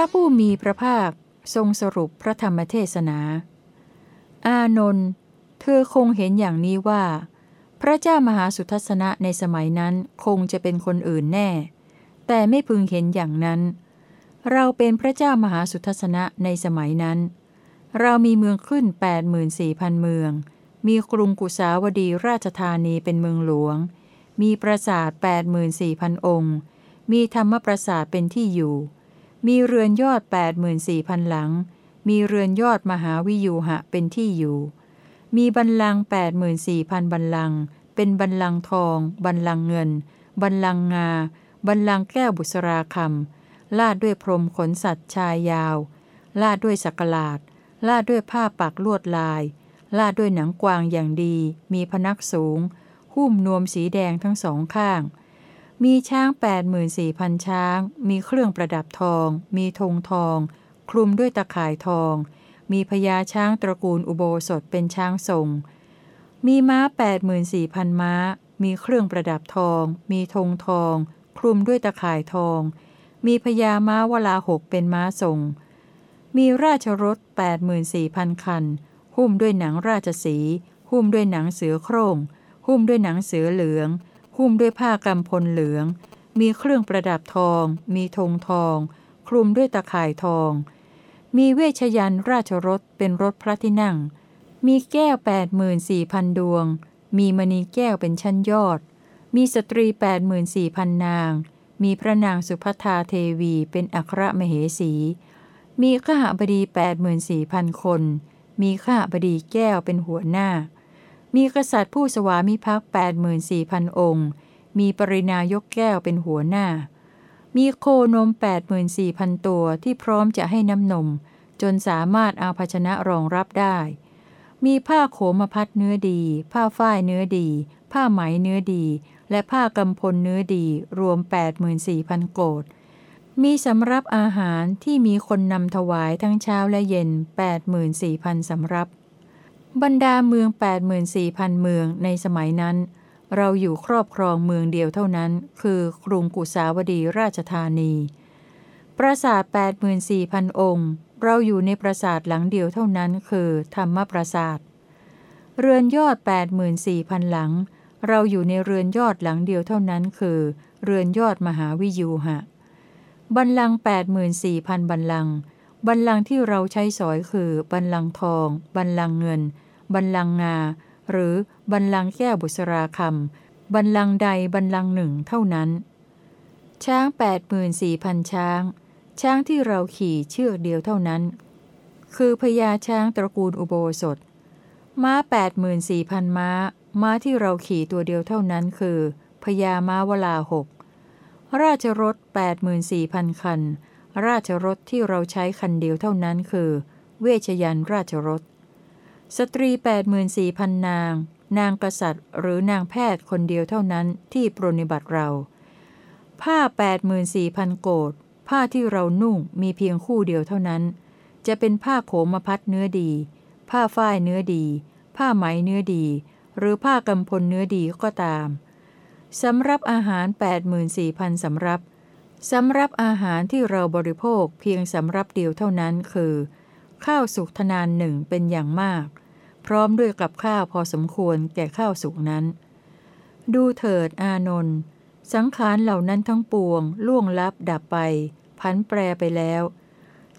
ระผู้มีพระภาคทรงสรุปพระธรรมเทศนา อานนท์เธอคงเห็นอย่างนี้ว่า พระเจ้ามหาสุทัศนะในสมัยนั้นคงจะเป็นคนอื่นแน่ แต่ไม่พึงเห็นอย่างนั้น เราเป็นพระเจ้ามหาสุทัศนะในสมัยนั้น เรามีเมืองขึ้น 84,000 เมือง มีกรุงกุสาวดีราชธานีเป็นเมืองหลวง มีปราสาท 84,000 องค์ มีธรรมปราสาทเป็นที่อยู่ มีเรือนยอด 84,000 หลัง มีเรือนยอดมหาวิยูหะเป็นที่อยู่ มีบันลัง 84,000 บันลัง เป็นบันลังทอง บันลังเงิน บันลังงา บันลังแก้วบุษราคำลาดด้วยพรมขนสัตว์ชายยาว ลาดด้วยสักหลาด ลาดด้วยผ้าปักลวดลาย ลาดด้วยหนังกวางอย่างดี มีพนักสูง หุ้มนวมสีแดงทั้งสองข้าง มีช้าง 84,000 ช้าง มีเครื่องประดับทอง มีธงทอง คลุมด้วยตะข่ายทอง มีพญาช้างตระกูลอุโบสถเป็นช้างทรง มีม้า 84,000 ม้า มีเครื่องประดับทอง มีธงทอง คลุมด้วยตะข่ายทอง มีพญาม้าวลาหกเป็นม้าทรง มีราชรถ 84,000 คัน หุ้มด้วยหนังราชสี หุ้มด้วยหนังเสือโคร่งหุ้มด้วยหนังเสือเหลือง หุ้มด้วยผ้ากำพลเหลือง มีเครื่องประดับทอง มีธงทอง คลุมด้วยตะข่ายทอง มีเวชยันราชรถเป็นรถพระที่นั่ง มีแก้ว 84,000 ดวง มีมณีแก้วเป็นชั้นยอด มีสตรี 84,000 นาง มีพระนางสุภัทาเทวีเป็นอัครมเหสี มีข้าบดี 84,000 คน มีข้าบดีแก้วเป็นหัวหน้า มีกษัตริย์ผู้สวามิภักดิ์84,000 องค์ มีปรินายกแก้วเป็นหัวหน้า มีโคนม 84,000 ตัวที่พร้อมจะให้น้ำนม จนสามารถเอาภาชนะรองรับได้ มีผ้าโขมพัดเนื้อดี ผ้าฝ้ายเนื้อดี ผ้าไหมเนื้อดี และผ้ากำพลเนื้อดีรวม 84,000 โกดมีสำรับอาหารที่มีคนนำถวายทั้งเช้าและเย็น 84,000สำรับ บรรดาเมือง 84,000 เมืองในสมัยนั้น เราอยู่ครอบครองเมืองเดียวเท่านั้น คือกรุงกุสาวดีราชธานี ปราสาท 84,000 องค์ เราอยู่ในปราสาทหลังเดียวเท่านั้นคือ ธรรมปราสาท เรือนยอด 84,000 หลัง เราอยู่ในเรือนยอดหลังเดียวเท่านั้นคือ เรือนยอดมหาวิยูหะ บัลลัง 84,000 บัลลัง บัลลังก์ที่เราใช้สอยคือบัลลังก์ทอง บัลลังก์เงิน บัลลังก์งา หรือบัลลังก์แก้วบุษราคำบัลลังก์ใดบัลลังก์หนึ่งเท่านั้น ช้าง84,000 ช้าง ช้างที่เราขี่เชือกเดียวเท่านั้น คือพญาช้างตระกูลอุโบสถ ม้า 84,000 ม้า ม้าที่เราขี่ตัวเดียวเท่านั้นคือพญาม้าวลาหกราชรถ84,000 คัน ราชรถที่เราใช้คันเดียวเท่านั้นคือ เวชยันราชรถสตรี 84,000 นาง นางกษัตริย์ หรือนางแพทย์คนเดียวเท่านั้นที่ปรนนิบัติเรา ผ้า 84,000 โกดผ้าที่เรานุ่งมีเพียงคู่เดียวเท่านั้น จะเป็นผ้าโขมพัดเนื้อดี ผ้าฝ้ายเนื้อดี ผ้าไหมเนื้อดี หรือผ้ากำพลเนื้อดีก็ตามสำรับอาหาร 84,000สำรับ สำรับอาหารที่เราบริโภคเพียงสำรับเดียวเท่านั้นคือ ข้าวสุกทนานหนึ่งเป็นอย่างมาก พร้อมด้วยกับข้าวพอสมควรแก่ข้าวสุกนั้น ดูเถิดอานนท์สังขารเหล่านั้นทั้งปวง ล่วงลับดับไป พันแปรไปแล้ว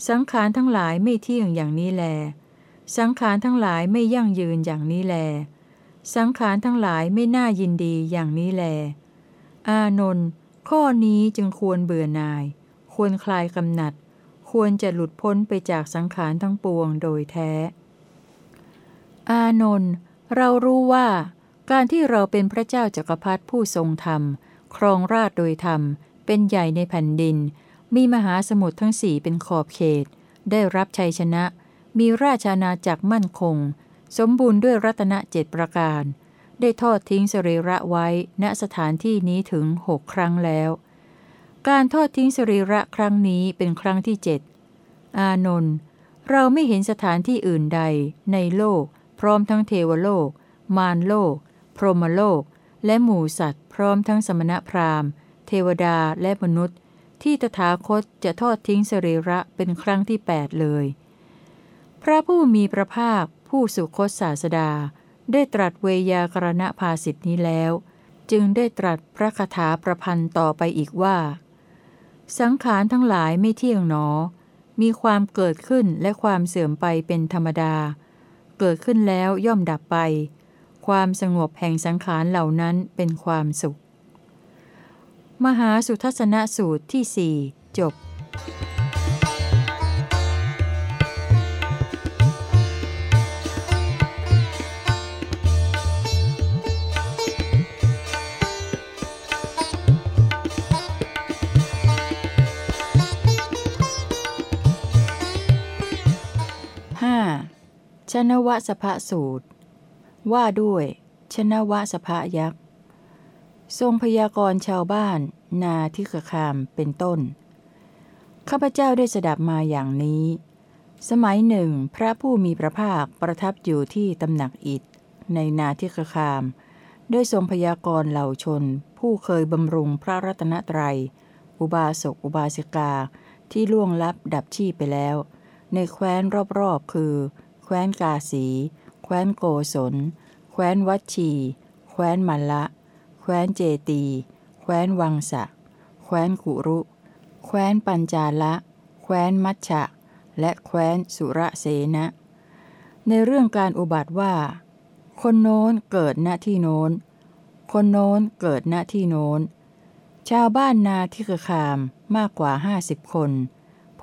สังขารทั้งหลายไม่เที่ยงอย่างนี้แล สังขารทั้งหลายไม่ยั่งยืนอย่างนี้แล สังขารทั้งหลายไม่น่ายินดีอย่างนี้แล อานนท์ ข้อนี้จึงควรเบื่อหน่าย ควรคลายกำหนัด ควรจะหลุดพ้นไปจากสังขารทั้งปวงโดยแท้ อานนท์เรารู้ว่า การที่เราเป็นพระเจ้าจักรพรรดิผู้ทรงธรรม ครองราชโดยธรรม เป็นใหญ่ในแผ่นดิน มีมหาสมุทรทั้งสี่เป็นขอบเขต ได้รับชัยชนะ มีราชอาณาจักรมั่นคง สมบูรณ์ด้วยรัตนเจ็ดประการ ได้ทอดทิ้งสรีระไว้ณสถานที่นี้ถึงหกครั้งแล้ว การทอดทิ้งสรีระครั้งนี้เป็นครั้งที่เจ็ดอานนท์เราไม่เห็นสถานที่อื่นใด ในโลก พร้อมทั้งเทวโลก มารโลก พรหมโลก และหมู่สัตว์ พร้อมทั้งสมณพราหมณ์ เทวดาและมนุษย์ ที่ตถาคตจะทอดทิ้งสรีระเป็นครั้งที่แปดเลย พระผู้มีพระภาคผู้สุคตศาสดา ได้ตรัสเวยากรณภาสิทธินี้แล้ว จึงได้ตรัสพระคาถาประพันธ์ต่อไปอีกว่า สังขารทั้งหลายไม่เที่ยงหนอ มีความเกิดขึ้นและความเสื่อมไปเป็นธรรมดา เกิดขึ้นแล้วย่อมดับไป ความสงบแห่งสังขารเหล่านั้นเป็นความสุข มหาสุทัศนสูตรที่สี่จบ 5. ชนวสภสูตร ว่าด้วย ชนวสภยักษ์ ทรงพยากรณ์ชาวบ้าน นาทิคคามเป็นต้น ข้าพเจ้าได้สดับมาอย่างนี้ สมัยหนึ่ง พระผู้มีพระภาคประทับอยู่ที่ตำหนักอิฐในนาทิคคาม ด้ทรงพยากรณ์เหล่าชน ผู้เคยบำรุงพระรัตนตรัย อุบาสกอุบาสิกาที่ล่วงลับดับชีพไปแล้ว ในแคว้นรอบๆ คือ แคว้นกาสี แคว้นโกศล แคว้นวัชี แคว้นมัลละ แคว้นเจตี แคว้นวังสะ แคว้นกุรุ แคว้นปัญจาละ แคว้นมัชชะ และแคว้นสุระเสนะ ในเรื่องการอุบัติว่า คนโน้นเกิดณที่โน้น คนโน้นเกิดณที่โน้น ชาวบ้านนาที่กระคามมากกว่าห้าสิบคน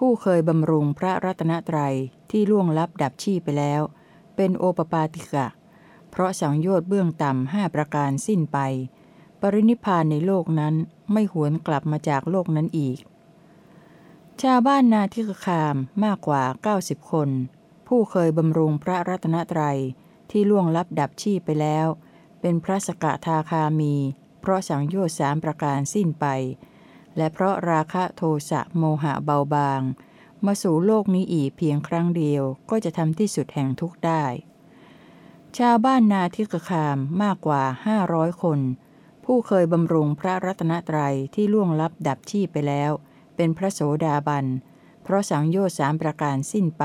ผู้เคยบำรุงพระรัตนตรัยที่ล่วงลับดับชีพไปแล้ว เป็นโอปปาติกะ เพราะสังโยชน์เบื้องต่ำห้าประการสิ้นไป ปรินิพานในโลกนั้นไม่หวนกลับมาจากโลกนั้นอีก ชาวบ้านนาทิคคามมากกว่า 90 คน ผู้เคยบำรุงพระรัตนตรัยที่ล่วงลับดับชีพไปแล้ว เป็นพระสกทาคามี เพราะสังโยชน์สามประการสิ้นไป และเพราะราคะโทสะโมหะเบาบาง มาสู่โลกนี้อีกเพียงครั้งเดียวก็จะทำที่สุดแห่งทุกข์ได้ ชาวบ้านนาทิกคามมากกว่า500คน ผู้เคยบำรุงพระรัตนตรัยที่ล่วงลับดับชีพไปแล้ว เป็นพระโสดาบัน เพราะสังโยชน์สามประการสิ้นไป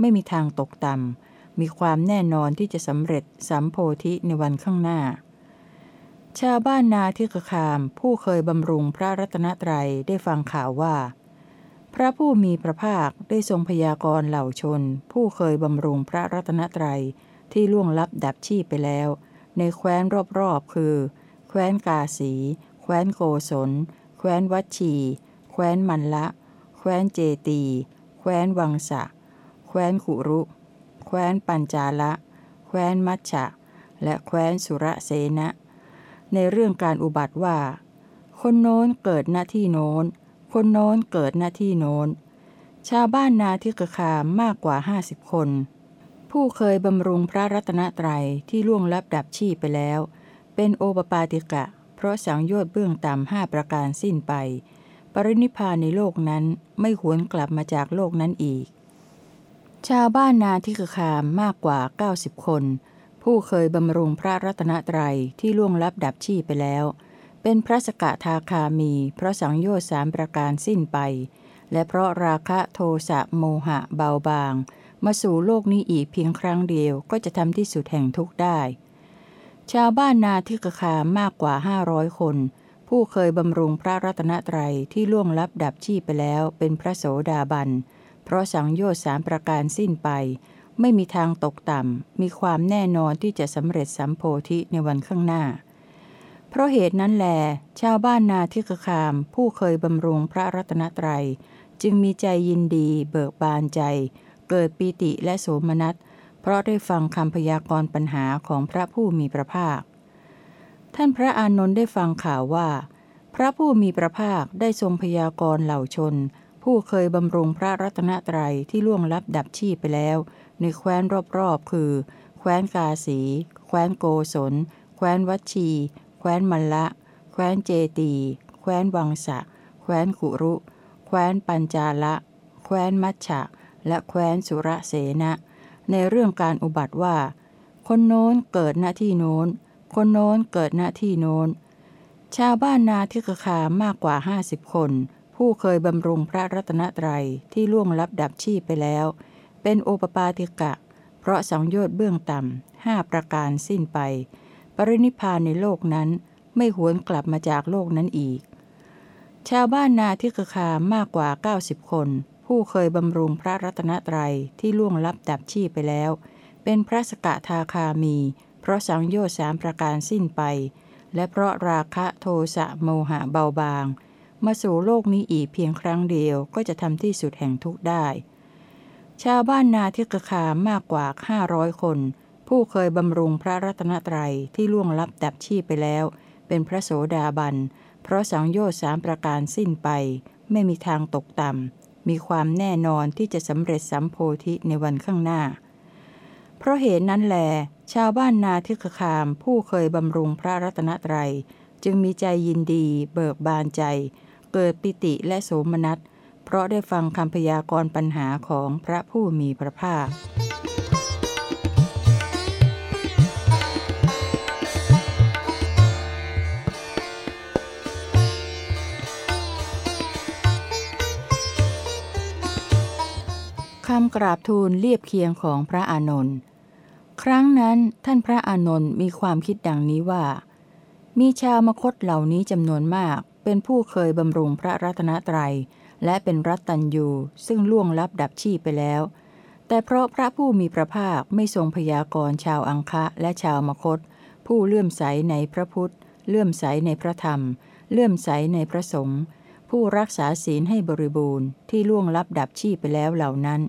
ไม่มีทางตกต่ำมีความแน่นอนที่จะสำเร็จสัมโพธิในวันข้างหน้า ชาวบ้านนาทิกคาม ผู้เคยบำรุงพระรัตนตรัยได้ฟังข่าวว่า พระผู้มีพระภาคได้ทรงพยากรณ์เหล่าชน ผู้เคยบำรุงพระรัตนตรัยที่ล่วงลับดับชีพไปแล้ว ในแคว้นรอบๆคือ แคว้นกาสี แคว้นโกศล แคว้นวัชชีแคว้นมันละ แคว้นเจตี แคว้นวังสะ แคว้นขุรุ แคว้นปัญจาละ แคว้นมัชชะ และแคว้นสุระเสนะ ในเรื่องการอุบัติว่า คนโน้นเกิดหน้าที่โน้น คนโน้นเกิดหน้าที่โน้น ชาวบ้านนาทิกคามมากกว่าห้าสิบคน ผู้เคยบำรุงพระรัตนตรัยที่ล่วงลับดับชีพไปแล้ว เป็นโอปปาติกะ เพราะสังโยชน์เบื้องต่ำห้าประการสิ้นไป ปรินิพพานในโลกนั้นไม่หวนกลับมาจากโลกนั้นอีก ชาวบ้านนาทิกคามมากกว่า 90 คน ผู้เคยบำรุงพระรัตนตรัยที่ล่วงลับดับชีพไปแล้ว เป็นพระสกทาคามี เพราะสังโยชน์สามประการสิ้นไป และเพราะราคะโทสะโมหะเบาบาง มาสู่โลกนี้อีกเพียงครั้งเดียวก็จะทำที่สุดแห่งทุกข์ได้ ชาวบ้านนาทิกคามมากกว่า500คน ผู้เคยบำรุงพระรัตนตรัยที่ล่วงลับดับชีพไปแล้ว เป็นพระโสดาบัน เพราะสังโยชน์สามประการสิ้นไป ไม่มีทางตกต่ำ มีความแน่นอนที่จะสำเร็จสัมโพธิในวันข้างหน้า เพราะเหตุนั้นแล ชาวบ้านนาทิกคาม ผู้เคยบำรุงพระรัตนตรัย จึงมีใจยินดี เบิกบานใจ เกิดปีติและโสมนัส เพราะได้ฟังคำพยากรณ์ปัญหาของพระผู้มีพระภาค ท่านพระอานนท์ได้ฟังข่าวว่า พระผู้มีพระภาคได้ทรงพยากรณ์เหล่าชน ผู้เคยบำรุงพระรัตนตรัยที่ล่วงลับดับชีพไปแล้ว ในแคว้นรอบๆ คือ แคว้นกาสี แคว้นโกศล แคว้นวัชี แคว้นมัลละ แคว้นเจตี แคว้นวังสะ แคว้นกุรุ แคว้นปัญจาละ แคว้นมัชชะ และแคว้นสุระเสนะ ในเรื่องการอุบัติว่า คนโน้นเกิดหน้าที่โน้น คนโน้นเกิดหน้าที่โน้น ชาวบ้านนาทิกคามากกว่าห้าสิบคนผผู้เคยบำรุงพระรัตนตรัยที่ล่วงลับดับชีพไปแล้ว เป็นโอปปาติกะ เพราะสังโยชน์เบื้องต่ำห้าประการสิ้นไป ปรินิพานในโลกนั้นไม่หวนกลับมาจากโลกนั้นอีก ชาวบ้านนาทิกคามากกว่า 90 คน ผู้เคยบำรุงพระรัตนตรัยที่ล่วงลับดับชีพไปแล้ว เป็นพระสกทาคามี เพราะสังโยชน์สามประการสิ้นไป และเพราะราคะโทสะโมหะเบาบาง มาสู่โลกนี้อีกเพียงครั้งเดียวก็จะทำที่สุดแห่งทุกข์ได้ ชาวบ้านนาทิกคามากกว่า500คน ผู้เคยบำรุงพระรัตนตรัยที่ล่วงลับดับชีพไปแล้ว เป็นพระโสดาบัน เพราะสังโยชน์สามประการสิ้นไป ไม่มีทางตกต่ำ มีความแน่นอนที่จะสำเร็จสัมโพธิในวันข้างหน้า เพราะเหตุนั้นแล ชาวบ้านนาทิกคามผู้เคยบำรุงพระรัตนตรัย จึงมีใจยินดี เบิกบานใจ เกิดปิติและโสมนัสเราะได้ฟังคำพยากรณ์ปัญหาของพระผู้มีพระภาค คำกราบทูลเรียบเคียงของพระอานนท์ ครั้งนั้นท่านพระอานนท์มีความคิดดังนี้ว่า มีชาวมคตเหล่านี้จำนวนมากเป็นผู้เคยบำรุงพระรัตนตรัย และเป็นรัตตัญยูซึ่งล่วงลับดับชีพไปแล้ว แต่เพราะพระผู้มีพระภาคไม่ทรงพยากรณ์ชาวอังคะและชาวมคต ผู้เลื่อมใสในพระพุทธ เลื่อมใสในพระธรรม เลื่อมใสในพระสงฆ์ผู้รักษาศีลให้บริบูรณ์ที่ล่วงลับดับชีพไปแล้วเหล่านั้น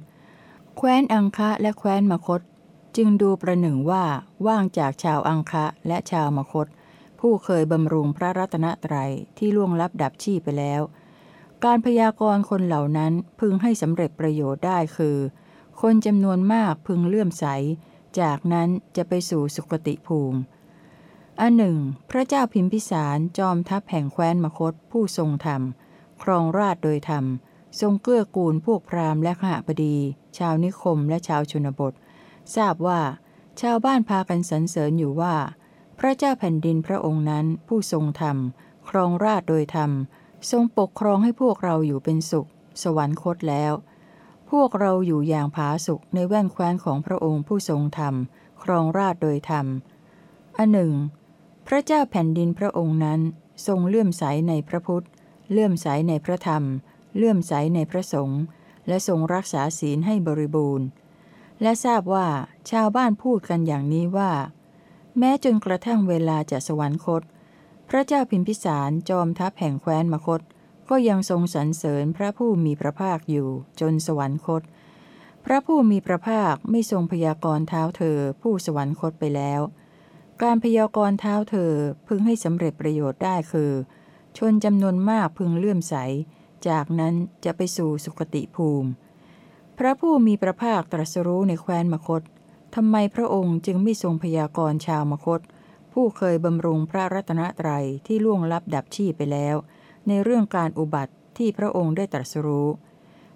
แคว้นอังคะและแคว้นมคต จึงดูประหนึ่งว่าว่างจากชาวอังคะและชาวมคต ผู้เคยบำรุงพระรัตนตรัยที่ล่วงลับดับชีพไปแล้ว การพยากรณ์คนเหล่านั้นพึงให้สำเร็จประโยชน์ได้คือ คนจำนวนมากพึงเลื่อมใส จากนั้นจะไปสู่สุคติภูมิ อันหนึ่ง พระเจ้าพิมพิสารจอมทัพแห่งแคว้นมคตผู้ทรงธรรม ครองราชโดยธรรม ทรงเกื้อกูลพวกพราหมณ์และขหบดี ชาวนิคมและชาวชนบท ทราบว่า ชาวบ้านพากันสรรเสริญอยู่ว่า พระเจ้าแผ่นดินพระองค์นั้นผู้ทรงธรรม ครองราชโดยธรรม ทรงปกครองให้พวกเราอยู่เป็นสุข สวรรคตแล้ว พวกเราอยู่อย่างผาสุกในแว่นแคว้นของพระองค์ผู้ทรงธรรม ครองราชโดยธรรม อันหนึ่ง พระเจ้าแผ่นดินพระองค์นั้น ทรงเลื่อมใสในพระพุทธ เลื่อมใสในพระธรรม เลื่อมใสในพระสงฆ์ และทรงรักษาศีลให้บริบูรณ์ และทราบว่าชาวบ้านพูดกันอย่างนี้ว่า แม้จนกระทั่งเวลาจะสวรรคต ระเจ้าพิมพิสารจอมทัพแห่งแคว้นมคต ก็ยังทรงสรรเสริญพระผู้มีพระภาคอยู่จนสวรรคต พระผู้มีพระภาคไม่ทรงพยากรณ์เท้าเธอผู้สวรรคตไปแล้ว การพยากรณ์เท้าเธอพึงให้สำเร็จประโยชน์ได้คือ ชนจำนวนมากพึงเลื่อมใส จากนั้นจะไปสู่สุคติภูมิ พระผู้มีพระภาคตรัสรู้ในแคว้นมคตทำไมพระองค์จึงไม่ทรงพยากรณ์ชาวมคต ผู้เคยบำรุงพระรัตนตรัยที่ล่วงลับดับชีพไปแล้ว ในเรื่องการอุบัติที่พระองค์ได้ตรัสรู้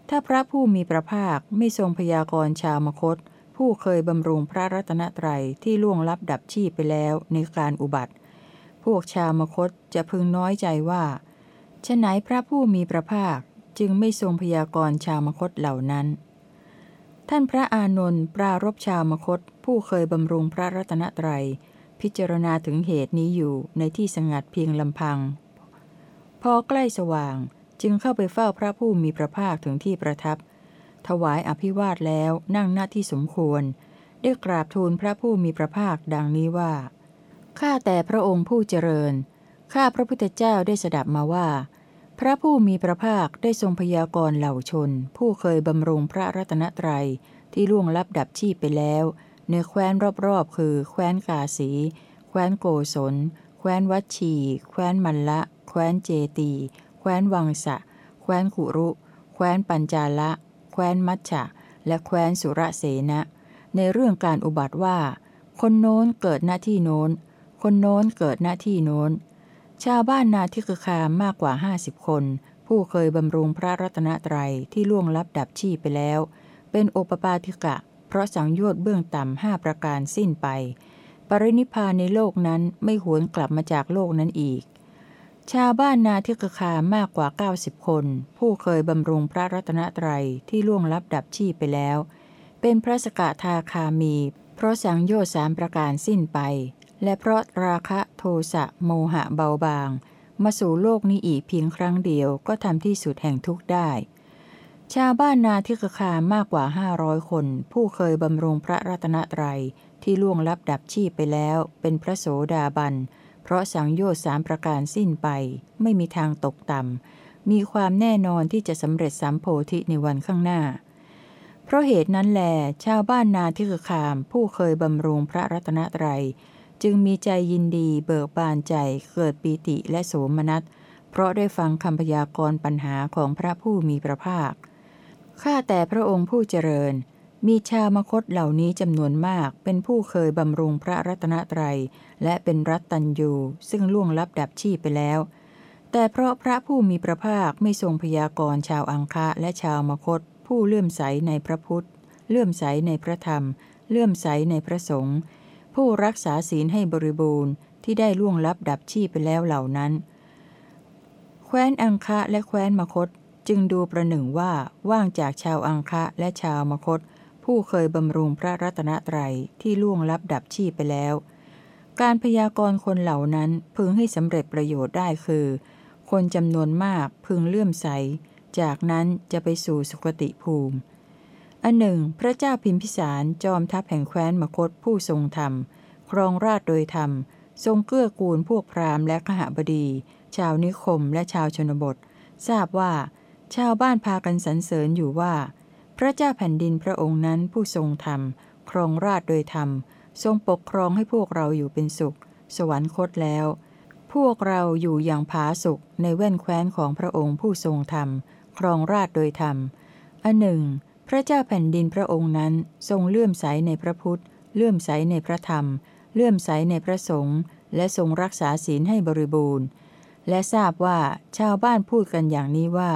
ถ้าพระผู้มีพระภาคไม่ทรงพยากรณ์ชาวมคต ผู้เคยบำรุงพระรัตนตรัยที่ล่วงลับดับชีพไปแล้วในการอุบัติ พวกชาวมคตจะพึงน้อยใจว่าฉไหนพระผู้มีพระภาคจึงไม่ทรงพยากรณ์ชาวมคตเหล่านั้น ท่านพระอานนท์ปรารบชาวมคต ผู้เคยบำรุงพระรัตนตรัย พิจารณาถึงเหตุนี้อยู่ในที่สงัดเพียงลำพัง พอใกล้สว่างจึงเข้าไปเฝ้าพระผู้มีพระภาคถึงที่ประทับ ถวายอภิวาทแล้วนั่งหน้าที่สมควร ได้กราบทูลพระผู้มีพระภาคดังนี้ว่า ข้าแต่พระองค์ผู้เจริญ ข้าพระพุทธเจ้าได้สดับมาว่า พระผู้มีพระภาคได้ทรงพยากรณ์เหล่าชน ผู้เคยบำรุงพระรัตนตรัยที่ล่วงลับดับชีพไปแล้ว ในแคว้นรอบๆ คือ แคว้นกาสี แคว้นโกศล แคว้นวัชี แคว้นมันละ แคว้นเจตี แคว้นวังสะ แคว้นขุรุ แคว้นปัญจาละ แคว้นมัชชะ และแคว้นสุรเสนะ ในเรื่องการอุบัติว่า คนโน้นเกิดหน้าที่โน้น คนโน้นเกิดหน้าที่โน้น ชาวบ้านนาทิกคามมากกว่า50คน ผู้เคยบำรุงพระรัตนตรัยที่ล่วงลับดับชีพไปแล้ว เป็นโอปปาติกะ เพราะสังโยชน์เบื้องต่ำห้าประการสิ้นไป ปรินิพพานในโลกนั้นไม่หวนกลับมาจากโลกนั้นอีก ชาวบ้านนาทิกคามากกว่า 90 คน ผู้เคยบำรุงพระรัตนตรัยที่ล่วงลับดับชีพไปแล้ว เป็นพระสกทาคามี เพราะสังโยชน์สามประการสิ้นไป และเพราะราคะโทสะโมหะเบาบาง มาสู่โลกนี้อีกเพียงครั้งเดียวก็ทำที่สุดแห่งทุกข์ได้ ชาวบ้านนาทิกคามากกว่า500คน ผู้เคยบำรุงพระรัตนตรัยที่ล่วงลับดับชีพไปแล้ว เป็นพระโสดาบัน เพราะสังโยชน์สามประการสิ้นไป ไม่มีทางตกต่ำ มีความแน่นอนที่จะสำเร็จสัมโพธิในวันข้างหน้า เพราะเหตุนั้นแล ชาวบ้านนาทิกคาม ผู้เคยบำรุงพระรัตนตรัย จึงมีใจยินดีเบิกบานใจเกิดปีติและโสมนัส เพราะได้ฟังคำพยากรณ์ปัญหาของพระผู้มีพระภาค ข้าแต่พระองค์ผู้เจริญ มีชาวมคตเหล่านี้จำนวนมาก เป็นผู้เคยบำรุงพระรัตนตรัย และเป็นรัตตัญยูซึ่งล่วงลับดับชีพไปแล้ว แต่เพราะพระผู้มีพระภาคไม่ทรงพยากรณ์ชาวอังคะและชาวมคต ผู้เลื่อมใสในพระพุทธ เลื่อมใสในพระธรรม เลื่อมใสในพระสงฆ์ผู้รักษาศีลให้บริบูรณ์ที่ได้ล่วงลับดับชีพไปแล้วเหล่านั้น แคว้นอังคะและแคว้นมคต จึงดูประหนึ่งว่าว่างจากชาวอังคะและชาวมคต ผู้เคยบำรุงพระรัตนตรัยที่ล่วงลับดับชีพไปแล้ว การพยากรณ์คนเหล่านั้นพึงให้สำเร็จประโยชน์ได้คือ คนจำนวนมากพึงเลื่อมใส จากนั้นจะไปสู่สุคติภูมิ อันหนึ่ง พระเจ้าพิมพิสารจอมทัพแห่งแคว้นมคตผู้ทรงธรรม ครองราชโดยธรรม ทรงเกื้อกูลพวกพราหมณ์และขหบดี ชาวนิคมและชาวชนบท ทราบว่า ชาวบ้านพากันสรรเสริญอยู่ว่า พระเจ้าแผ่นดินพระองค์นั้นผู้ทรงธรรม ครองราชโดยธรรม ทรงปกครองให้พวกเราอยู่เป็นสุข สวรรคตแล้ว พวกเราอยู่อย่างผาสุขในแว่นแคว้นของพระองค์ผู้ทรงธรรม ครองราชโดยธรรมอันหนึ่ง พระเจ้าแผ่นดินพระองค์นั้นทรงเลื่อมใสในพระพุทธ เลื่อมใสในพระธรรม เลื่อมใสในพระสงฆ์และทรงรักษาศีลให้บริบูรณ์ และทราบว่าชาวบ้านพูดกันอย่างนี้ว่า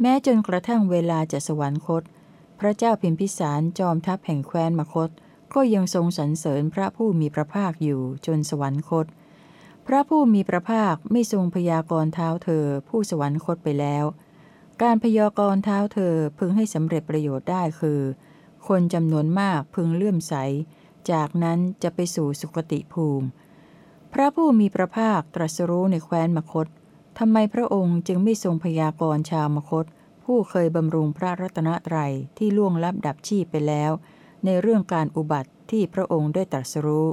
แม้จนกระทั่งเวลาจะสวรรคต พระเจ้าพิมพิสารจอมทัพแห่งแคว้นมคต ก็ยังทรงสรรเสริญพระผู้มีพระภาคอยู่จนสวรรคต พระผู้มีพระภาคไม่ทรงพยากรณ์เท้าเธอผู้สวรรคตไปแล้ว การพยากรณ์เท้าเธอพึงให้สำเร็จประโยชน์ได้คือ คนจำนวนมากพึงเลื่อมใส จากนั้นจะไปสู่สุคติภูมิ พระผู้มีพระภาคตรัสรู้ในแคว้นมคต ทำไมพระองค์จึงไม่ทรงพยากรณ์ชาวมคต ผู้เคยบำรุงพระรัตนตรัยที่ล่วงลับดับชีพไปแล้ว ในเรื่องการอุบัติที่พระองค์ได้ตรัสรู้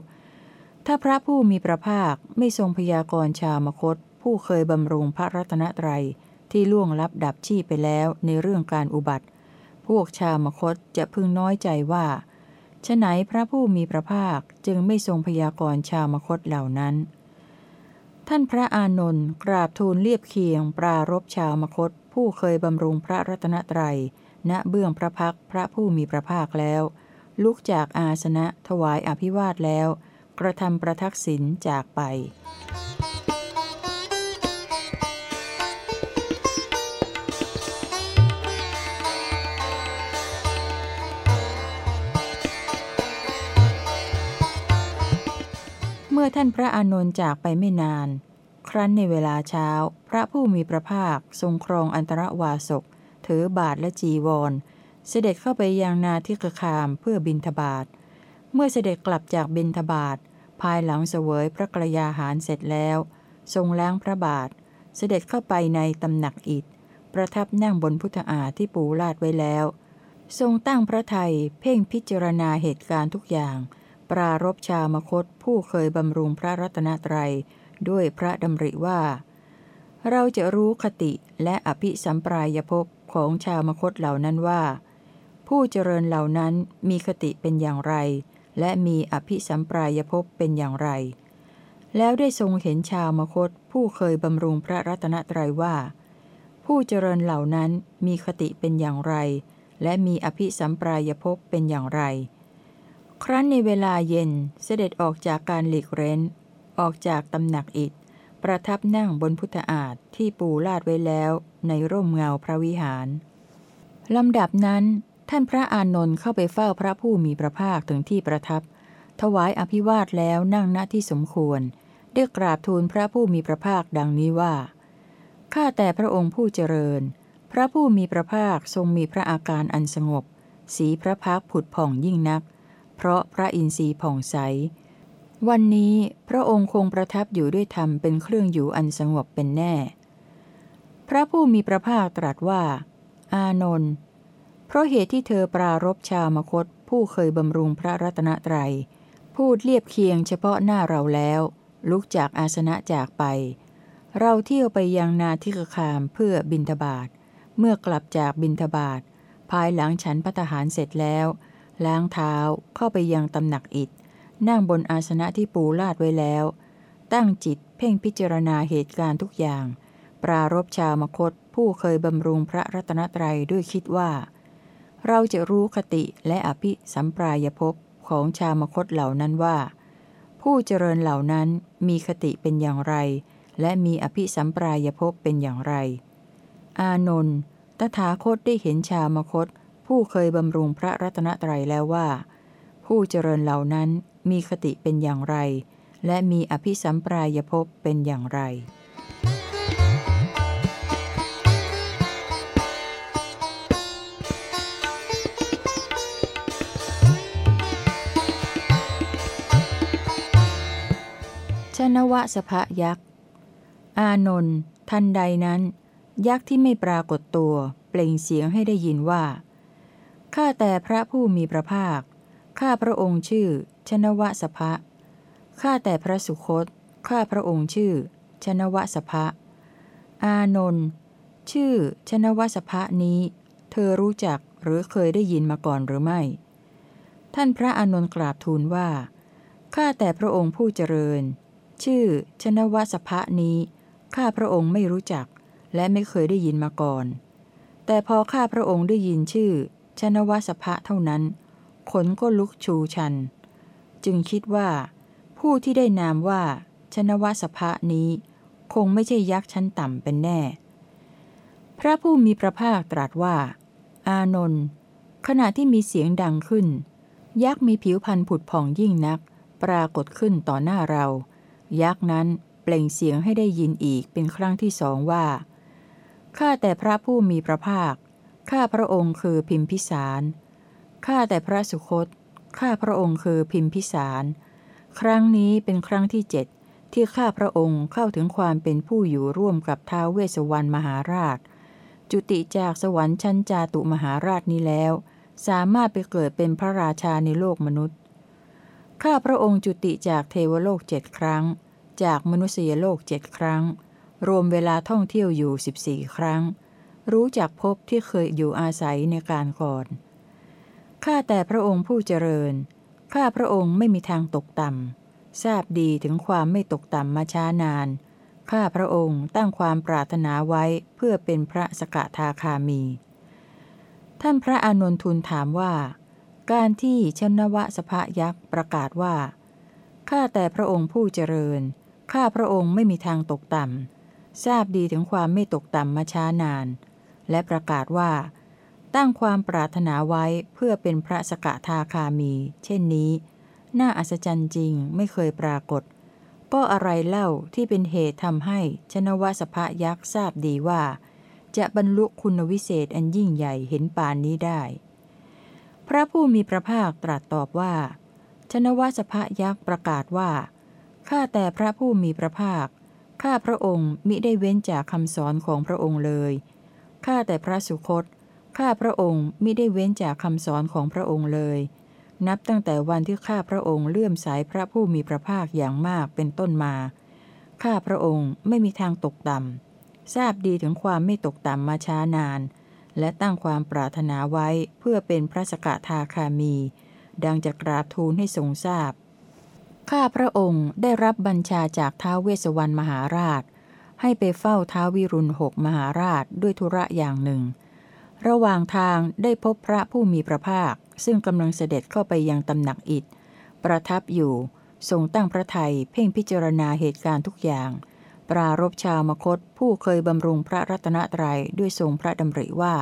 ถ้าพระผู้มีพระภาคไม่ทรงพยากรณ์ชาวมคต ผู้เคยบำรุงพระรัตนตรัยที่ล่วงลับดับชีพไปแล้วในเรื่องการอุบัติ พวกชาวมคตจะพึงน้อยใจว่าฉไหนพระผู้มีพระภาคจึงไม่ทรงพยากรณ์ชาวมคตเหล่านั้น ท่านพระอานนท์กราบทูลเรียบเคียง ปรารบชาวมคต ผู้เคยบำรุงพระรัตนตรัย ณเบื้องพระพักพระผู้มีพระภาคแล้ว ลุกจากอาสนะถวายอภิวาทแล้ว กระทำประทักษิณจากไป เมื่อท่านพระอานนท์จากไปไม่นาน ครั้นในเวลาเช้า พระผู้มีพระภาค ทรงครองอันตรวาสก ถือบาทและจีวร เสด็จเข้าไปยังนาทิกคามเพื่อบินทบาท เมื่อเสด็จกลับจากบินทบาท ภายหลังเสวยพระกรยาหารเสร็จแล้ว ทรงล้างพระบาท เสด็จเข้าไปในตำหนักอิฐประทับนั่งบนพุทธาที่ปูลาดไว้แล้ว ทรงตั้งพระไทยเพ่งพิจารณาเหตุการณ์ทุกอย่าง ปรารบชามคตผู้เคยบำรุงพระรัตนตรัย ด้วยพระดำริว่า เราจะรู้คติและอภิสัมปรายภพของชาวมคตเหล่านั้นว่า ผู้เจริญเหล่านั้นมีคติเป็นอย่างไร และมีอภิสัมปรายภพเป็นอย่างไร แล้วได้ทรงเห็นชาวมคตผู้เคยบำรุงพระรัตนตรัยว่า ผู้เจริญเหล่านั้นมีคติเป็นอย่างไร และมีอภิสัมปรายภพเป็นอย่างไร ครั้นในเวลาเย็นเสด็จออกจากการหลีกเร้น ออกจากตำหนักอิฐประทับนั่งบนพุทธอาฏที่ปูลาดไว้แล้วในร่มเงาพระวิหาร ลำดับนั้นท่านพระอานนท์เข้าไปเฝ้าพระผู้มีพระภาคถึงที่ประทับ ถวายอภิวาทแล้วนั่งณที่สมควรได้กราบทูลพระผู้มีพระภาคดังนี้ว่า ข้าแต่พระองค์ผู้เจริญ พระผู้มีพระภาคทรงมีพระอาการอันสงบ สีพระพักผุดผ่องยิ่งนัก เพราะพระอินทรีย์ผ่องใส วันนี้พระองค์คงประทับอยู่ด้วยธรรมเป็นเครื่องอยู่อันสงบเป็นแน่ พระผู้มีพระภาคตรัสว่า อานนท์เพราะเหตุที่เธอปรารบชาวมคตผู้เคยบำรุงพระรัตนตรัย พูดเรียบเคียงเฉพาะหน้าเราแล้ว ลุกจากอาสนะจากไป เราเที่ยวไปยังนาทิกคามเพื่อบินทบาทเมื่อกลับจากบินทบาทภายหลังฉันพัตหารเสร็จแล้ว ล้างเท้าเข้าไปยังตำหนักอิฐ นั่งบนอาสนะที่ปูลาดไว้แล้ว ตั้งจิตเพ่งพิจารณาเหตุการณ์ทุกอย่าง ปรารบชาวมคตผู้เคยบำรุงพระรัตนตรัยด้วยคิดว่า เราจะรู้คติและอภิสัมปรายภพของชาวมคตเหล่านั้นว่า ผู้เจริญเหล่านั้นมีคติเป็นอย่างไร และมีอภิสัมปรายภพเป็นอย่างไร อานนท์ตถาคตได้เห็นชาวมคต ผู้เคยบำรุงพระรัตนตรัยแล้วว่า ผู้เจริญเหล่านั้นมีคติเป็นอย่างไร และมีอภิสัมปรายภพเป็นอย่างไร ชนวะสภยักษ์อานนท์ทันใดนั้น ยักษ์ที่ไม่ปรากฏตัว เปล่งเสียงให้ได้ยินว่า ข้าแต่พระผู้มีพระภาค ข้าพระองค์ชื่อ ชนวสภะข้าแต่พระสุคต ข้าพระองค์ชื่อ ชนวสภะอานนท์ชื่อ ชนวสภะนี้ เธอรู้จักหรือเคยได้ยินมาก่อนหรือไม่ ท่านพระอานนท์กราบทูลว่า ข้าแต่พระองค์ผู้เจริญ ชื่อ ชนวสภะนี้ ข้าพระองค์ไม่รู้จัก และไม่เคยได้ยินมาก่อน แต่พอข้าพระองค์ได้ยินชื่อ ชนวสภะเท่านั้น ขนก็ลุกชูชัน จึงคิดว่า ผู้ที่ได้นามว่า ชนวสภะนี้ คงไม่ใช่ยักษ์ชั้นต่ำเป็นแน่ พระผู้มีพระภาคตรัสว่า อานนท์ขณะที่มีเสียงดังขึ้น ยักษ์มีผิวพันธุ์ผุดผ่องยิ่งนัก ปรากฏขึ้นต่อหน้าเรา ยักษ์นั้นเปล่งเสียงให้ได้ยินอีกเป็นครั้งที่สองว่าข้าแต่พระผู้มีพระภาค ข้าพระองค์คือพิมพิสาร ข้าแต่พระสุคต ข้าพระองค์คือพิมพิสาร ครั้งนี้เป็นครั้งที่เจ็ดที่ข้าพระองค์เข้าถึงความเป็นผู้อยู่ร่วมกับท้าวเวสวรรณมหาราช จุติจากสวรรค์ชั้นจาตุมหาราชนี้แล้ว สามารถไปเกิดเป็นพระราชาในโลกมนุษย์ ข้าพระองค์จุติจากเทวโลกเจ็ดครั้ง จากมนุษยโลกเจ็ดครั้ง รวมเวลาท่องเที่ยวอยู่ 14 ครั้ง รู้จักพบที่เคยอยู่อาศัยในการก่อน ข้าแต่พระองค์ผู้เจริญ ข้าพระองค์ไม่มีทางตกต่ำ ทราบดีถึงความไม่ตกต่ำมาช้านาน ข้าพระองค์ตั้งความปรารถนาไว้เพื่อเป็นพระสกทาคามี ท่านพระอานนทูลถามว่า การที่ชนวสภยักษ์ประกาศว่า ข้าแต่พระองค์ผู้เจริญ ข้าพระองค์ไม่มีทางตกต่ำ ทราบดีถึงความไม่ตกต่ำมาช้านาน และประกาศว่า ตั้งความปรารถนาไว้เพื่อเป็นพระสกทาคามี เช่นนี้ น่าอัศจรรย์จริงไม่เคยปรากฏ ก็อะไรเล่าที่เป็นเหตุทำให้ชนวสภยักษ์ทราบดีว่า จะบรรลุคุณวิเศษอันยิ่งใหญ่เห็นปานนี้ได้ พระผู้มีพระภาคตรัสตอบว่า ชนวสภยักษ์ประกาศว่าข้าแต่พระผู้มีพระภาคข้าพระองค์มิได้เว้นจากคำสอนของพระองค์เลย ข้าแต่พระสุคต ข้าพระองค์มิได้เว้นจากคำสอนของพระองค์เลย นับตั้งแต่วันที่ข้าพระองค์เลื่อมสายพระผู้มีพระภาคอย่างมากเป็นต้นมา ข้าพระองค์ไม่มีทางตกต่ำ ทราบดีถึงความไม่ตกต่ำมาช้านาน และตั้งความปรารถนาไว้เพื่อเป็นพระสกทาคามี ดังจะกราบทูลให้ทรงทราบ ข้าพระองค์ได้รับบัญชาจากท้าวเวสสวรรณมหาราช ให้ไปเฝ้าท้าววิรุณหกมหาราชด้วยธุระอย่างหนึ่ง ระหว่างทางได้พบพระผู้มีพระภาค ซึ่งกำลังเสด็จเข้าไปยังตำหนักอิฐประทับอยู่ทรงตั้งพระทัยเพ่งพิจารณาเหตุการณ์ทุกอย่าง ปรารบชาวมคตผู้เคยบำรุงพระรัตนตรัยด้วยทรงพระดำริว่า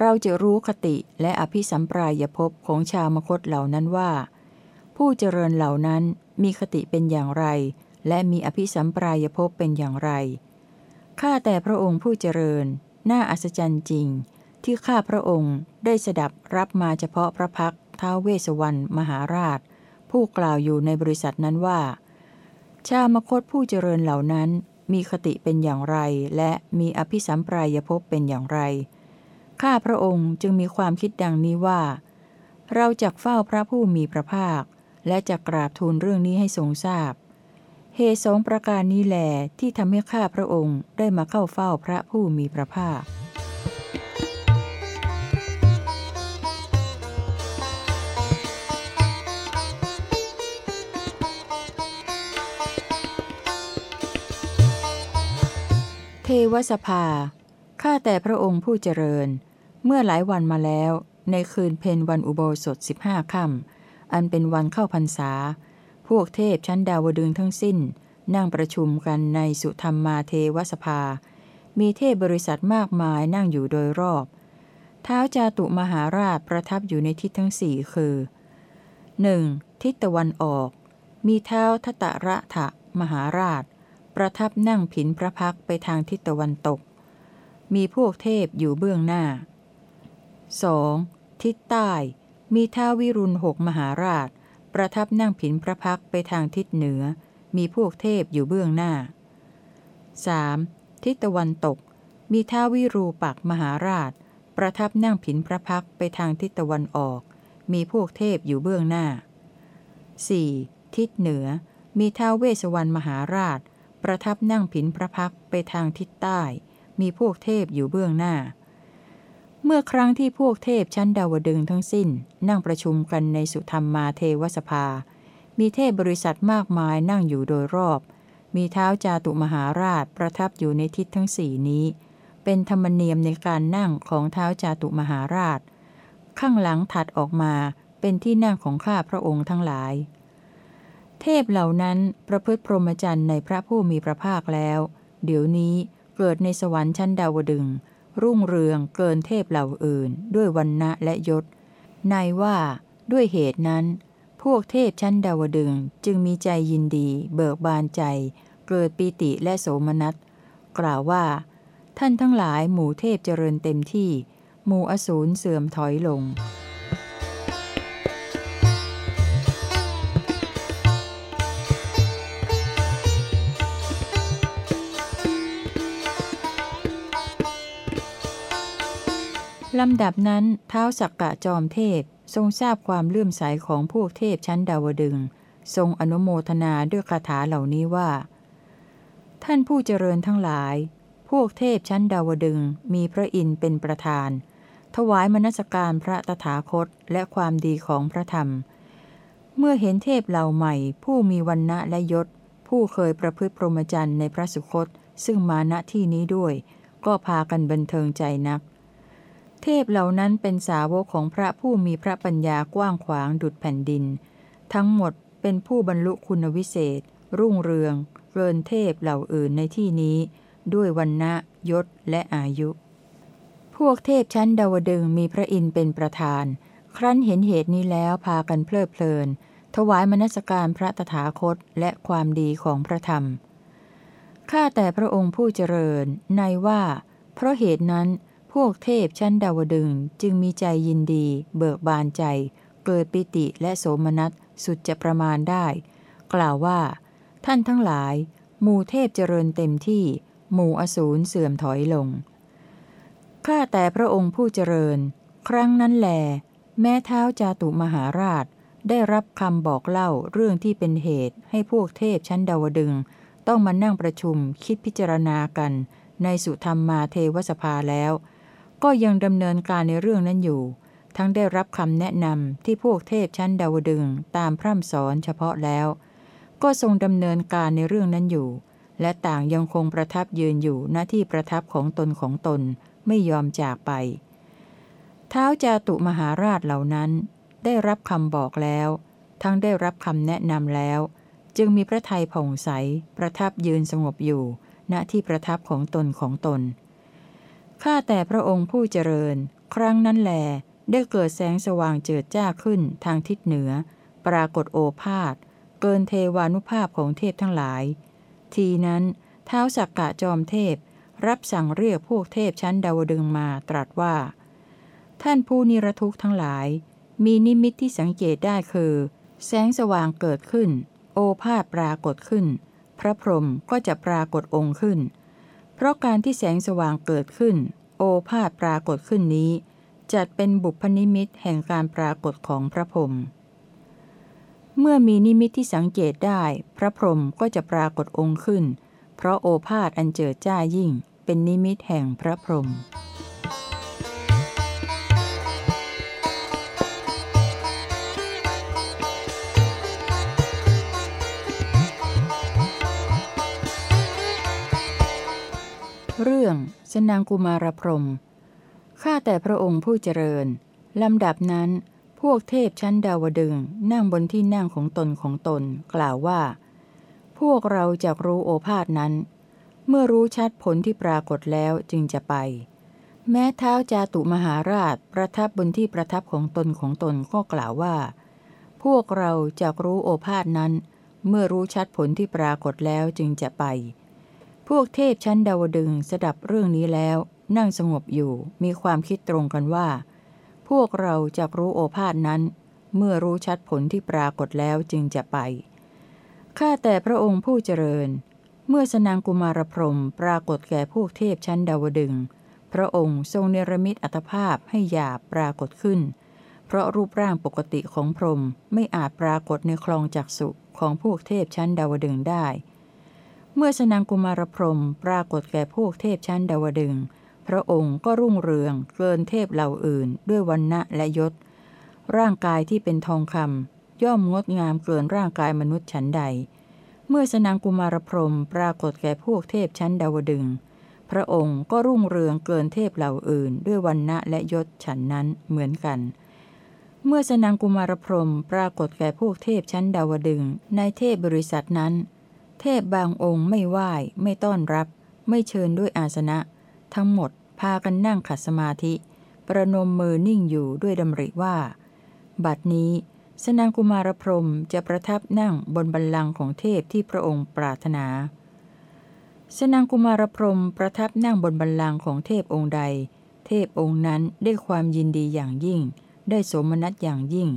เราจะรู้คติและอภิสัมปรายภพของชาวมคตเหล่านั้นว่า ผู้เจริญเหล่านั้นมีคติเป็นอย่างไร และมีอภิสัมปรายภพเป็นอย่างไร ข้าแต่พระองค์ผู้เจริญ น่าอัศจรรย์จริง ที่ข้าพระองค์ได้สดับรับมาเฉพาะพระพักท้าวเวสวรรณมหาราช ผู้กล่าวอยู่ในบริษัทนั้นว่า ชามคตผู้เจริญเหล่านั้นมีคติเป็นอย่างไร และมีอภิสัมปรายภพเป็นอย่างไร ข้าพระองค์จึงมีความคิดดังนี้ว่า เราจะเฝ้าพระผู้มีพระภาค และจะกราบทูลเรื่องนี้ให้ทรงทราบ เหตุสองประการนี้แหลที่ทำให้ข้าพระองค์ได้มาเข้าเฝ้าพระผู้มีพระภาคเทวสภา ข้าแต่พระองค์ผู้เจริญ เมื่อหลายวันมาแล้ว ในคืนเพนวันอุโบสถสิบห้าค่ำ อันเป็นวันเข้าพรรษา พวกเทพชั้นดาวดึงทั้งสิ้น นั่งประชุมกันในสุธรรมมาเทวสภา มีเทพบริษัทมากมายนั่งอยู่โดยรอบ เท้าจาตุมหาราชประทับอยู่ในทิศทั้งสี่คือ 1. ทิศตะวันออก มีเท้าทตระทะมหาราช ประทับนั่งผินพระพักไปทางทิศตะวันตก มีพวกเทพอยู่เบื้องหน้า 2. ทิศใต้ มีท้าววิรุณหกมหาราช ประทับนั่งผินพระพักไปทางทิศเหนือ มีพวกเทพอยู่เบื้องหน้า 3. ทิศตะวันตก มีท้าววิรูปักษ์มหาราช ประทับนั่งผินพระพักไปทางทิศตะวันออก มีพวกเทพอยู่เบื้องหน้า 4. ทิศเหนือ มีท้าวเวสวรรณมหาราช ประทับนั่งผินพระพักไปทางทิศใต้ มีพวกเทพอยู่เบื้องหน้า เมื่อครั้งที่พวกเทพชั้นดาวดึงทั้งสิ้น นั่งประชุมกันในสุธรรมมาเทวสภา มีเทพบริษัทมากมายนั่งอยู่โดยรอบ มีเท้าจาตุมหาราชประทับอยู่ในทิศทั้งสี่นี้ เป็นธรรมเนียมในการนั่งของเท้าจาตุมหาราช ข้างหลังถัดออกมาเป็นที่นั่งของข้าพระองค์ทั้งหลาย เทพเหล่านั้นประพฤติพรหมจรรย์ในพระผู้มีพระภาคแล้ว เดี๋ยวนี้เกิดในสวรรค์ชั้นดาวดึง รุ่งเรืองเกินเทพเหล่าอื่น ด้วยวันนะและยศ ในว่าด้วยเหตุนั้น พวกเทพชั้นดาวดึงจึงมีใจยินดี เบิกบานใจ เกิดปีติและโสมนัส กล่าวว่า ท่านทั้งหลายหมู่เทพเจริญเต็มที่ หมู่อสูรเสื่อมถอยลง ลำดับนั้นเท้าสักกะจอมเทพทรงทราบความเลื่อมใสของพวกเทพชั้นดาวดึง ทรงอนุโมทนาด้วยคาถาเหล่านี้ว่า ท่านผู้เจริญทั้งหลาย พวกเทพชั้นดาวดึงมีพระอินทร์เป็นประธาน ถวายมนสการพระตถาคตและความดีของพระธรรม เมื่อเห็นเทพเหล่าใหม่ ผู้มีวันณะและยศ ผู้เคยประพฤติพรหมจรรย์ในพระสุคต ซึ่งมาณที่นี้ด้วย ก็พากันบันเทิงใจนัก เทพเหล่านั้นเป็นสาวกของพระผู้มีพระปัญญากว้างขวางดุจแผ่นดิน ทั้งหมดเป็นผู้บรรลุคุณวิเศษ รุ่งเรืองเกินเทพเหล่าอื่นในที่นี้ ด้วยวันนะยศและอายุ พวกเทพชั้นดาวดึงมีพระอินทร์เป็นประธาน ครั้นเห็นเหตุนี้แล้วพากันเพลิดเพลิน ถวายมนสการพระตถาคตและความดีของพระธรรมข้าแต่พระองค์ผู้เจริญในว่า เพราะเหตุนั้น พวกเทพชั้นดาวดึงจึงมีใจยินดี เบิกบานใจ เกิดปิติและโสมนัสสุดจะประมาณได้ กล่าวว่า ท่านทั้งหลาย หมู่เทพเจริญเต็มที่ หมู่อสูรเสื่อมถอยลง ข้าแต่พระองค์ผู้เจริญ ครั้งนั้นแล แม้เท้าจาตุมหาราช ได้รับคำบอกเล่าเรื่องที่เป็นเหตุ ให้พวกเทพชั้นดาวดึง ต้องมานั่งประชุมคิดพิจารณากัน ในสุธรรมมาเทวสภาแล้ว ก็ยังดำเนินการในเรื่องนั้นอยู่ ทั้งได้รับคำแนะนำที่พวกเทพชั้นดาวดึงตามพร่ำสอนเฉพาะแล้ว ก็ทรงดำเนินการในเรื่องนั้นอยู่ และต่างยังคงประทับยืนอยู่หน้าที่ประทับของตนของตนไม่ยอมจากไป เท้าจาตุมหาราชเหล่านั้น ได้รับคำบอกแล้ว ทั้งได้รับคำแนะนำแล้ว จึงมีพระทัยผ่องใสประทับยืนสงบอยู่ ณที่ประทับของตนของตน ข้าแต่พระองค์ผู้เจริญ ครั้งนั้นแล ได้เกิดแสงสว่างเจิดจ้าขึ้นทางทิศเหนือ ปรากฏโอภาษเกินเทวานุภาพของเทพทั้งหลาย ทีนั้นเท้าสักกะจอมเทพ รับสั่งเรียกพวกเทพชั้นดาวดึงมาตรัสว่า ท่านผู้นิรทุกข์ทั้งหลาย มีนิมิตที่สังเกตได้คือ แสงสว่างเกิดขึ้น โอภาษปรากฏขึ้น พระพรหมก็จะปรากฏองค์ขึ้น เพราะการที่แสงสว่างเกิดขึ้น โอภาษปรากฏขึ้นนี้ จัดเป็นบุพนิมิตแห่งการปรากฏของพระพรหมเมื่อมีนิมิตที่สังเกตได้ พระพรหมก็จะปรากฏองค์ขึ้น เพราะโอภาษอันเจิดจ้ายิ่ง เป็นนิมิตแห่งพระพรหม เรื่องสนางกุมารพรมข้าแต่พระองค์ผู้เจริญ ลำดับนั้น พวกเทพชั้นดาวดึงนั่งบนที่นั่งของตนของตน กล่าวว่า พวกเราจะรู้โอภาษนั้น เมื่อรู้ชัดผลที่ปรากฏแล้วจึงจะไป แม้เท้าจาตุมหาราชประทับบนที่ประทับของตนของตนก็กล่าวว่า พวกเราจะรู้โอภาษนั้น เมื่อรู้ชัดผลที่ปรากฏแล้วจึงจะไป พวกเทพชั้นดาวดึงสดับเรื่องนี้แล้ว นั่งสงบอยู่มีความคิดตรงกันว่า พวกเราจะรู้โอภาษนั้น เมื่อรู้ชัดผลที่ปรากฏแล้วจึงจะไปข้าแต่พระองค์ผู้เจริญ เมื่อสนางกุมารพรมปรากฏแก่พวกเทพชั้นดาวดึงพระองค์ทรงเนรมิตอัตภาพให้หยาบปรากฏขึ้น เพราะรูปร่างปกติของพรหมไม่อาจปรากฏในคลองจักสุของพวกเทพชั้นดาวดึงได้ เมื่อสนางกุมารพรหมปรากฏแก่พวกเทพชั้นดาวดึง พระองค์ก็รุ่งเรืองเกินเทพเหล่าอื่น ด้วยวันณะและยศ ร่างกายที่เป็นทองคำย่อมงดงามเกินร่างกายมนุษย์ฉันใด เมื่อสนางกุมารพรหมปรากฏแก่พวกเทพชั้นดาวดึง พระองค์ก็รุ่งเรืองเกินเทพเหล่าอื่น ด้วยวันณะและยศฉันนั้นเหมือนกันเมื่อสนางกุมารพรหมปรากฏแก่พวกเทพชั้นดาวดึงในเทพบริษัทนั้น เทพบางองค์ไม่ไหว้ไม่ต้อนรับ ไม่เชิญด้วยอาสนะ ทั้งหมดพากันนั่งขัดสมาธิ ประนมมือนิ่งอยู่ด้วยดำริว่า บัดนี้สนางกุมารพรมจะประทับนั่งบนบัลลังก์ของเทพที่พระองค์ปรารถนา สนางกุมารพรมประทับนั่งบนบัลลังก์ของเทพองค์ใด เทพองค์นั้นได้ความยินดีอย่างยิ่ง ได้สมนัตอย่างยิ่ง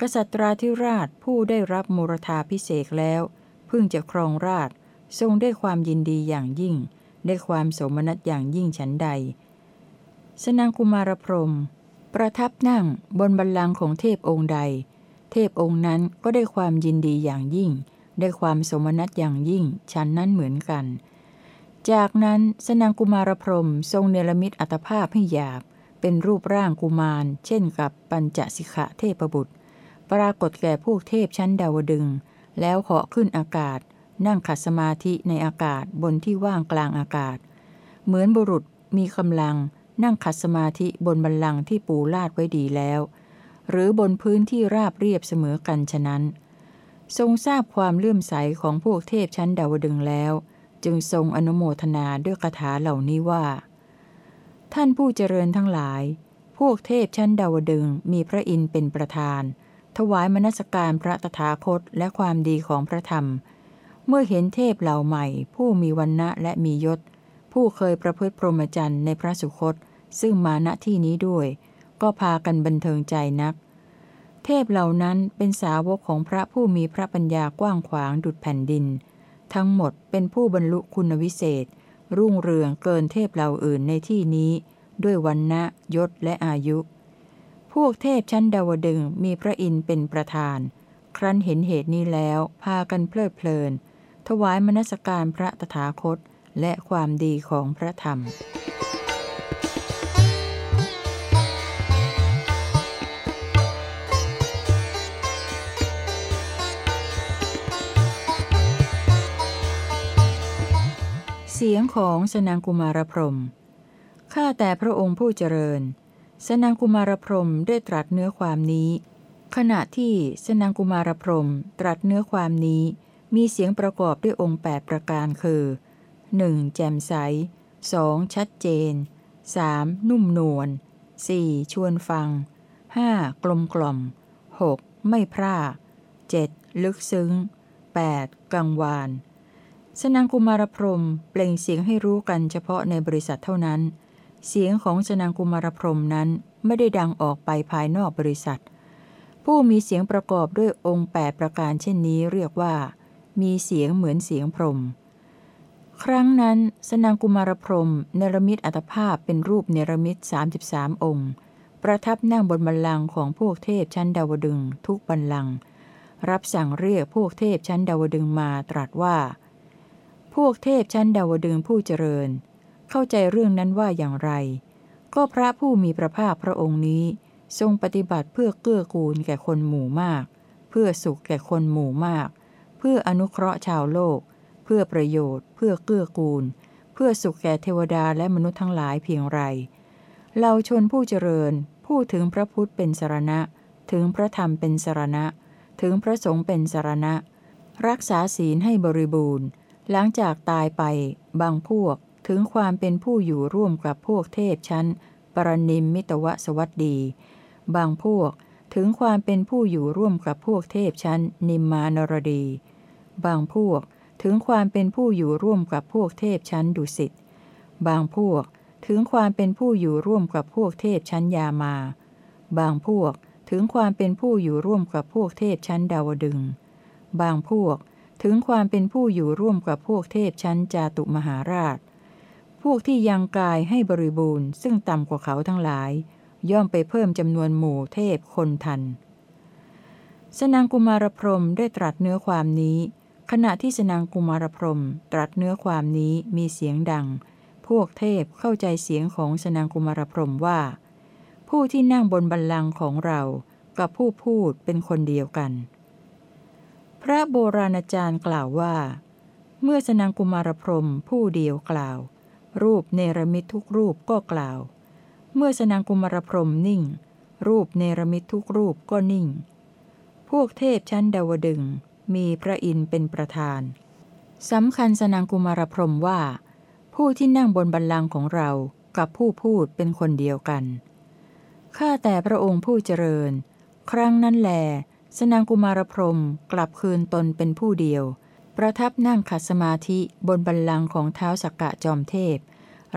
กษัตราธิราชผู้ได้รับมูรธาพิเศษแล้ว เพิ่งจะครองราชทรงได้ความยินดีอย่างยิ่ง ได้ความสมนัสอย่างยิ่งฉันใด สนางกุมารพรหมประทับนั่งบนบัลลังก์ของเทพองค์ใด เทพองค์นั้นก็ได้ความยินดีอย่างยิ่ง ได้ความสมนัสอย่างยิ่งฉันนั้นเหมือนกัน จากนั้นสนางกุมารพรหมทรงเนรมิตอัตภาพให้หยาบ เป็นรูปร่างกุมาร เช่นกับปัญจสิกขะเทพบุตร ปรากฏแก่พวกเทพชั้นดาวดึงส แล้วเหาะขึ้นอากาศ นั่งขัดสมาธิในอากาศบนที่ว่างกลางอากาศ เหมือนบุรุษมีกำลัง นั่งขัดสมาธิบนบัลลังที่ปูลาดไว้ดีแล้ว หรือบนพื้นที่ราบเรียบเสมอกันฉะนั้น ทรงทราบความเลื่อมใสของพวกเทพชั้นดาวดึงแล้ว จึงทรงอนุโมทนาด้วยคาถาเหล่านี้ว่า ท่านผู้เจริญทั้งหลาย พวกเทพชั้นดาวดึงมีพระอินทร์เป็นประธาน ถวายมนสการพระตถาคตและความดีของพระธรรม เมื่อเห็นเทพเหล่าใหม่ ผู้มีวันณะและมียศ ผู้เคยประพฤติพรหมจรรย์ในพระสุคต ซึ่งมาณที่นี้ด้วย ก็พากันบันเทิงใจนัก เทพเหล่านั้นเป็นสาวกของพระผู้มีพระปัญญากว้างขวางดุจแผ่นดิน ทั้งหมดเป็นผู้บรรลุคุณวิเศษ รุ่งเรืองเกินเทพเหล่าอื่นในที่นี้ ด้วยวันณะยศและอายุ วกเทพชั้นดาวดึงมีพระอินทร์เป็นประธาน ครั้นเห็นเหตุนี้แล้ว พากันเพลิดเพลิน ถวายมนสการพระตถาคต และความดีของพระธรรมเสียงของสนางกุมารพรม ข้าแต่พระองค์ผู้เจริญ สนางกุมารพรหมได้ตรัสเนื้อความนี้ ขณะที่สนางกุมารพรหมตรัสเนื้อความนี้ มีเสียงประกอบด้วยองค์ 8 ประการคือ 1. แจ่มใส 2. ชัดเจน 3. นุ่มนวล 4. ชวนฟัง 5. กลมกล่อม 6. ไม่พร่า 7. ลึกซึ้ง 8. กังวาน สนางกุมารพรมเปล่งเสียงให้รู้กันเฉพาะในบริษัทเท่านั้น เสียงของสนางกุมารพรมนั้นไม่ได้ดังออกไปภายนอกบริษัท ผู้มีเสียงประกอบด้วยองค์แปดประการเช่นนี้เรียกว่า มีเสียงเหมือนเสียงพรม ครั้งนั้นสนางกุมารพรมเนรมิตอัตภาพเป็นรูปเนรมิต33 องค์ ประทับนั่งบนบัลลังก์ของพวกเทพชั้นดาวดึงทุกบัลลังก์รับสั่งเรียกพวกเทพชั้นดาวดึงมาตรัสว่า พวกเทพชั้นดาวดึงผู้เจริญ เข้าใจเรื่องนั้นว่าอย่างไร ก็พระผู้มีพระภาคพระองค์นี้ ทรงปฏิบัติเพื่อเกื้อกูลแก่คนหมู่มาก เพื่อสุขแก่คนหมู่มาก เพื่ออนุเคราะห์ชาวโลก เพื่อประโยชน์ เพื่อเกื้อกูล เพื่อสุขแก่เทวดาและมนุษย์ทั้งหลายเพียงไรเราชนผู้เจริญพูดถึงพระพุทธเป็นสรณะ ถึงพระธรรมเป็นสรณะ ถึงพระสงฆ์เป็นสรณะ รักษาศีลให้บริบูรณ์ หลังจากตายไป บางพวก ถึงความเป็นผู้อยู่ร่วมกับพวกเทพชั้น ปรนิมมิตวสวัสดี บางพวกถึงความเป็นผู้อยู่ร่วมกับพวกเทพชั้น นิมมานรดี บางพวกถึงความเป็นผู้อยู่ร่วมกับพวกเทพชั้นดุสิต บางพวกถึงความเป็นผู้อยู่ร่วมกับพวกเทพชั้นยามา บางพวกถึงความเป็นผู้อยู่ร่วมกับพวกเทพชั้นดาวดึง บางพวกถึงความเป็นผู้อยู่ร่วมกับพวกเทพชั้นจาตุมหาราช พวกที่ยังกายให้บริบูรณ์ ซึ่งต่ำกว่าเขาทั้งหลาย ย่อมไปเพิ่มจำนวนหมู่เทพคนทัน สนางกุมารพรมได้ตรัสเนื้อความนี้ ขณะที่สนางกุมารพรมตรัสเนื้อความนี้มีเสียงดัง พวกเทพเข้าใจเสียงของสนางกุมารพรมว่า ผู้ที่นั่งบนบัลลังก์ของเรา กับผู้พูดเป็นคนเดียวกัน พระโบราณอาจารย์กล่าวว่า เมื่อสนางกุมารพรมผู้เดียวกล่าว รูปเนรมิตทุกรูปก็กล่าว เมื่อสนางกุมารพรมนิ่ง รูปเนรมิตทุกรูปก็นิ่ง พวกเทพชั้นดาวดึงมีพระอินทร์เป็นประธานสำคัญสนางกุมารพรมว่า ผู้ที่นั่งบนบัลลังก์ของเรากับผู้พูดเป็นคนเดียวกันข้าแต่พระองค์ผู้เจริญ ครั้งนั้นแล สนางกุมารพรมกลับคืนตนเป็นผู้เดียว ประทับนั่งขัดสมาธิบนบัลลังก์ของเท้าสักกะจอมเทพ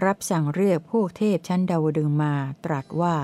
รับสั่งเรียกพวกเทพชั้นดาวดึงมาตรัสว่า